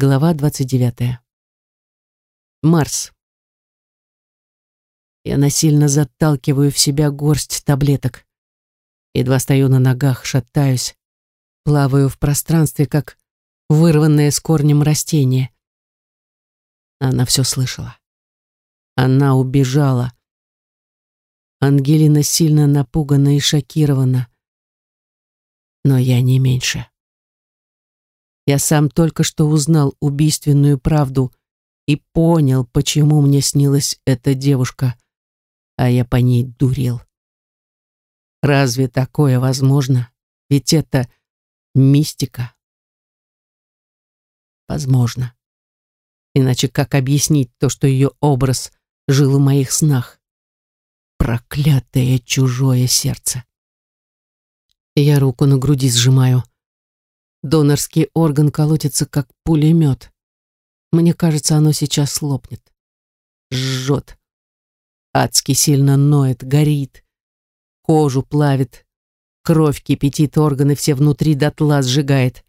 Глава 29. Марс. Я насильно заталкиваю в себя горсть таблеток. Едва стою на ногах, шатаюсь, плаваю в пространстве, как вырванное с корнем растение. Она все слышала. Она убежала. Ангелина сильно напугана и шокирована. Но я не меньше. Я сам только что узнал убийственную правду и понял, почему мне снилась эта девушка, а я по ней дурил. Разве такое возможно? Ведь это мистика. Возможно. Иначе как объяснить то, что ее образ жил в моих снах? Проклятое чужое сердце. Я руку на груди сжимаю. Донорский орган колотится, как пулемет. Мне кажется, оно сейчас лопнет. Жжет. Адски сильно ноет, горит. Кожу плавит. Кровь кипятит, органы все внутри дотла сжигает.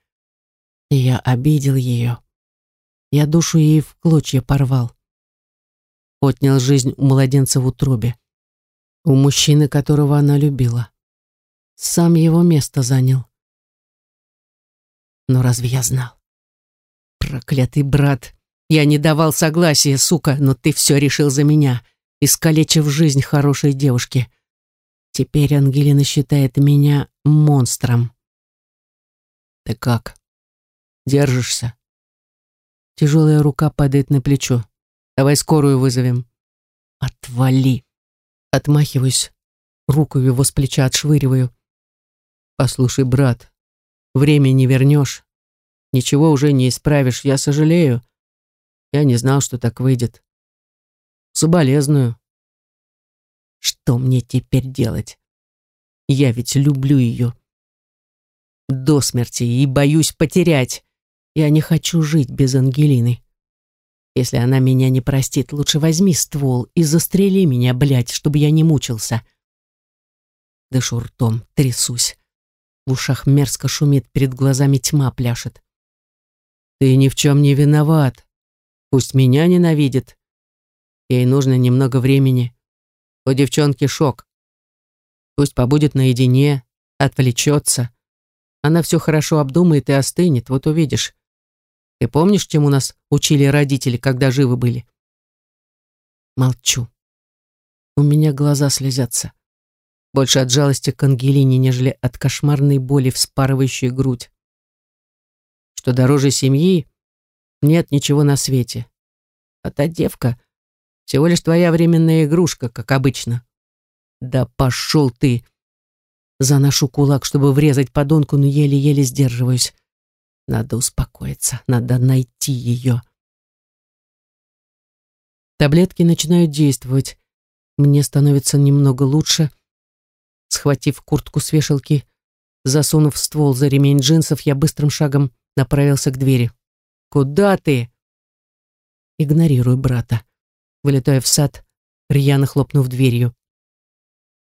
Я обидел ее. Я душу ей в клочья порвал. Отнял жизнь у младенца в утробе. У мужчины, которого она любила. Сам его место занял. Но разве я знал? Проклятый брат, я не давал согласия, сука, но ты все решил за меня, искалечив жизнь хорошей девушки. Теперь Ангелина считает меня монстром. Ты как? Держишься? Тяжелая рука падает на плечо. Давай скорую вызовем. Отвали. Отмахиваюсь. Руку его с плеча отшвыриваю. Послушай, брат, Время не вернешь. Ничего уже не исправишь. Я сожалею. Я не знал, что так выйдет. Соболезную. Что мне теперь делать? Я ведь люблю ее. До смерти и боюсь потерять. Я не хочу жить без Ангелины. Если она меня не простит, лучше возьми ствол и застрели меня, блядь, чтобы я не мучился. Дышу ртом, трясусь. В ушах мерзко шумит, перед глазами тьма пляшет. «Ты ни в чем не виноват. Пусть меня ненавидит. Ей нужно немного времени. У девчонки шок. Пусть побудет наедине, отвлечется. Она все хорошо обдумает и остынет, вот увидишь. Ты помнишь, чему нас учили родители, когда живы были?» Молчу. У меня глаза слезятся. Больше от жалости к Ангелине, нежели от кошмарной боли, вспарывающей грудь. Что дороже семьи, нет ничего на свете. А та девка всего лишь твоя временная игрушка, как обычно. Да пошел ты! Заношу кулак, чтобы врезать подонку, но еле-еле сдерживаюсь. Надо успокоиться, надо найти ее. Таблетки начинают действовать. Мне становится немного лучше. Схватив куртку с вешалки, засунув ствол за ремень джинсов, я быстрым шагом направился к двери. «Куда ты?» Игнорирую брата. Вылетаю в сад, рьяно хлопнув дверью.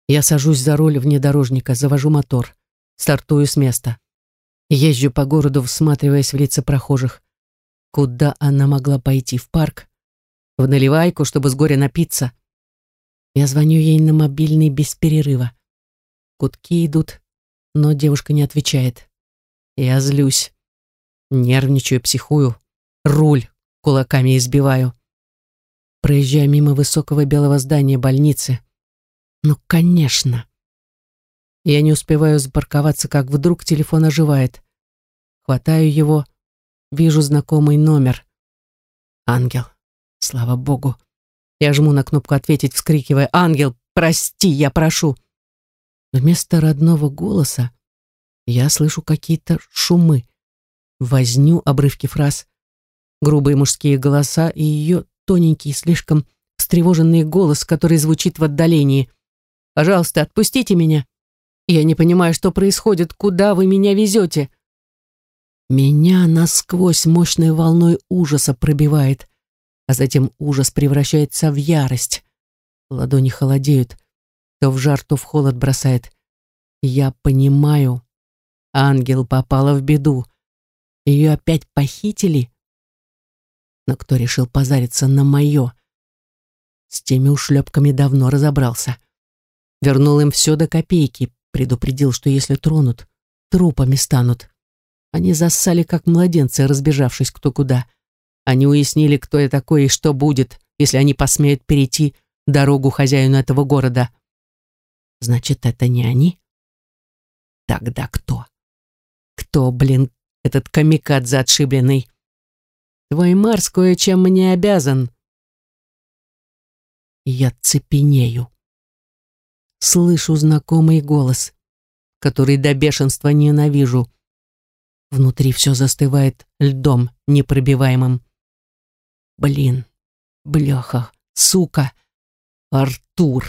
Я сажусь за руль внедорожника, завожу мотор, стартую с места. Езжу по городу, всматриваясь в лица прохожих. Куда она могла пойти? В парк? В наливайку, чтобы с горя напиться? Я звоню ей на мобильный без перерыва. Гудки идут, но девушка не отвечает. Я злюсь. Нервничаю, психую. Руль кулаками избиваю. Проезжаю мимо высокого белого здания больницы. Ну, конечно. Я не успеваю запарковаться, как вдруг телефон оживает. Хватаю его, вижу знакомый номер. Ангел. Слава богу. Я жму на кнопку «Ответить», вскрикивая «Ангел, прости, я прошу». Вместо родного голоса я слышу какие-то шумы, возню, обрывки фраз, грубые мужские голоса и ее тоненький, слишком встревоженный голос, который звучит в отдалении. «Пожалуйста, отпустите меня. Я не понимаю, что происходит, куда вы меня везете?» Меня насквозь мощной волной ужаса пробивает, а затем ужас превращается в ярость. Ладони холодеют, то в жар, то в холод бросает. Я понимаю. Ангел попала в беду. Ее опять похитили? Но кто решил позариться на мое? С теми ушлепками давно разобрался. Вернул им все до копейки, предупредил, что если тронут, трупами станут. Они зассали, как младенцы, разбежавшись кто куда. Они уяснили, кто я такой и что будет, если они посмеют перейти дорогу хозяину этого города. Значит, это не они? Тогда кто? Кто, блин, этот камикадзе отшибленный? Твой Марс кое-чем мне обязан. Я цепенею. Слышу знакомый голос, который до бешенства ненавижу. Внутри все застывает льдом непробиваемым. Блин, бляха, сука, Артур.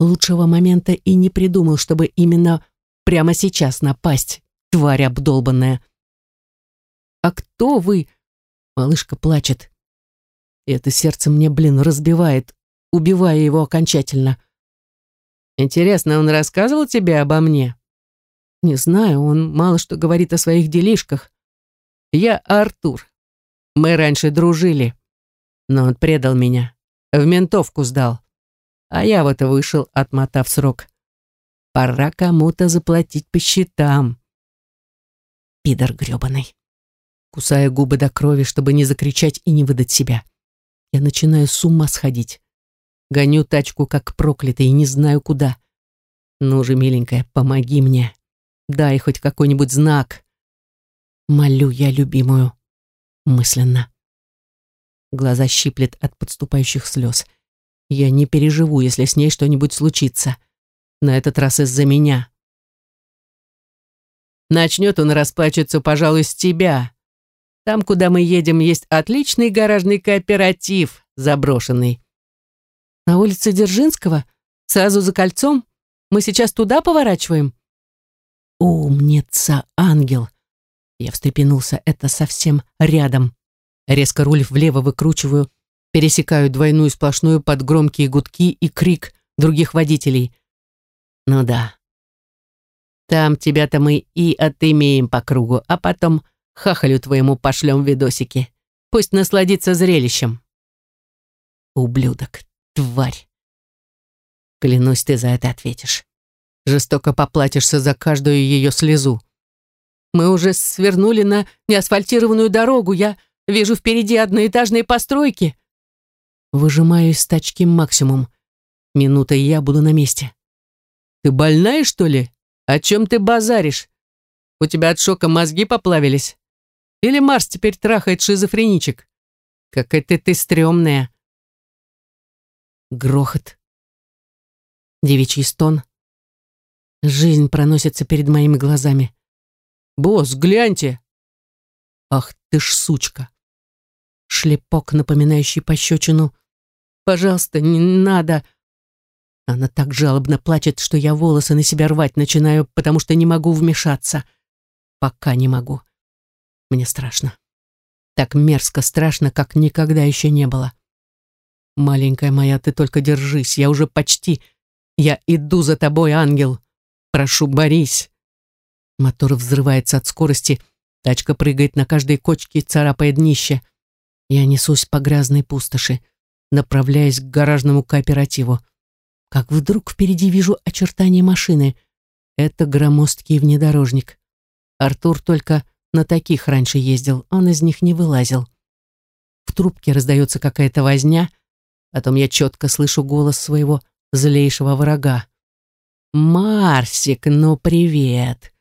Лучшего момента и не придумал, чтобы именно прямо сейчас напасть, тварь обдолбанная. «А кто вы?» Малышка плачет. Это сердце мне, блин, разбивает, убивая его окончательно. «Интересно, он рассказывал тебе обо мне?» «Не знаю, он мало что говорит о своих делишках. Я Артур. Мы раньше дружили, но он предал меня, в ментовку сдал. А я вот вышел, отмотав срок. Пора кому-то заплатить по счетам. Пидор грёбаный. Кусая губы до крови, чтобы не закричать и не выдать себя. Я начинаю с ума сходить. Гоню тачку, как проклятый, и не знаю куда. Ну же, миленькая, помоги мне. Дай хоть какой-нибудь знак. Молю я любимую. Мысленно. Глаза щиплет от подступающих слез. Я не переживу, если с ней что-нибудь случится. На этот раз из-за меня. Начнет он расплачиваться, пожалуй, с тебя. Там, куда мы едем, есть отличный гаражный кооператив, заброшенный. На улице Дзержинского? Сразу за кольцом? Мы сейчас туда поворачиваем? Умница, ангел. Я встрепенулся, это совсем рядом. Резко руль влево выкручиваю, пересекаю двойную сплошную под громкие гудки и крик других водителей. Ну да. Там тебя-то мы и отымеем по кругу, а потом хахалю твоему пошлем видосики. Пусть насладится зрелищем. Ублюдок, тварь. Клянусь, ты за это ответишь. Жестоко поплатишься за каждую ее слезу. Мы уже свернули на неасфальтированную дорогу. Я вижу впереди одноэтажные постройки. Выжимаю из тачки максимум. Минута, и я буду на месте. Ты больная, что ли? О чем ты базаришь? У тебя от шока мозги поплавились? Или Марс теперь трахает шизофреничек? Какая-то ты стрёмная. Грохот. Девичий стон. Жизнь проносится перед моими глазами. «Босс, гляньте!» «Ах ты ж сучка!» Шлепок, напоминающий пощечину, Пожалуйста, не надо. Она так жалобно плачет, что я волосы на себя рвать начинаю, потому что не могу вмешаться. Пока не могу. Мне страшно. Так мерзко страшно, как никогда еще не было. Маленькая моя, ты только держись, я уже почти... Я иду за тобой, ангел. Прошу, борись. Мотор взрывается от скорости, тачка прыгает на каждой кочке, царапая днище. Я несусь по грязной пустоши направляясь к гаражному кооперативу. Как вдруг впереди вижу очертания машины. Это громоздкий внедорожник. Артур только на таких раньше ездил, он из них не вылазил. В трубке раздается какая-то возня, потом я четко слышу голос своего злейшего врага. «Марсик, ну привет!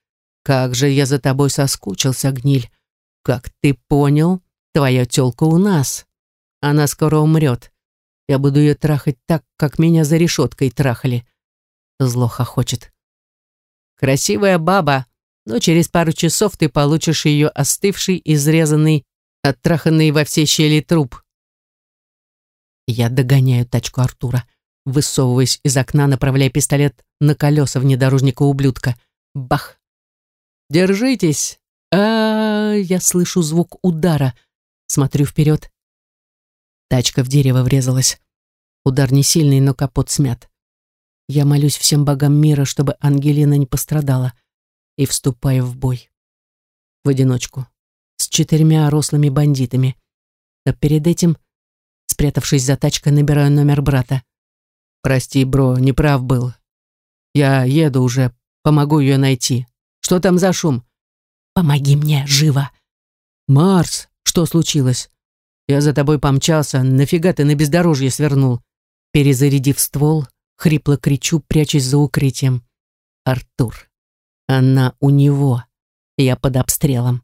Как же я за тобой соскучился, гниль! Как ты понял, твоя тёлка у нас. Она скоро умрет. Я буду ее трахать так, как меня за решеткой трахали. Зло хохочет. Красивая баба, но через пару часов ты получишь ее остывший, изрезанный, оттраханный во все щели труп. Я догоняю тачку Артура, высовываясь из окна, направляя пистолет на колеса внедорожника ублюдка. Бах! Держитесь! -а, а Я слышу звук удара. Смотрю вперед. Тачка в дерево врезалась. Удар не сильный, но капот смят. Я молюсь всем богам мира, чтобы Ангелина не пострадала, и вступаю в бой. В одиночку. С четырьмя рослыми бандитами. Но перед этим, спрятавшись за тачкой, набираю номер брата. «Прости, бро, неправ был. Я еду уже, помогу ее найти. Что там за шум?» «Помоги мне, живо!» «Марс, что случилось?» «Я за тобой помчался, нафига ты на бездорожье свернул?» Перезарядив ствол, хрипло кричу, прячась за укрытием. «Артур, она у него, я под обстрелом».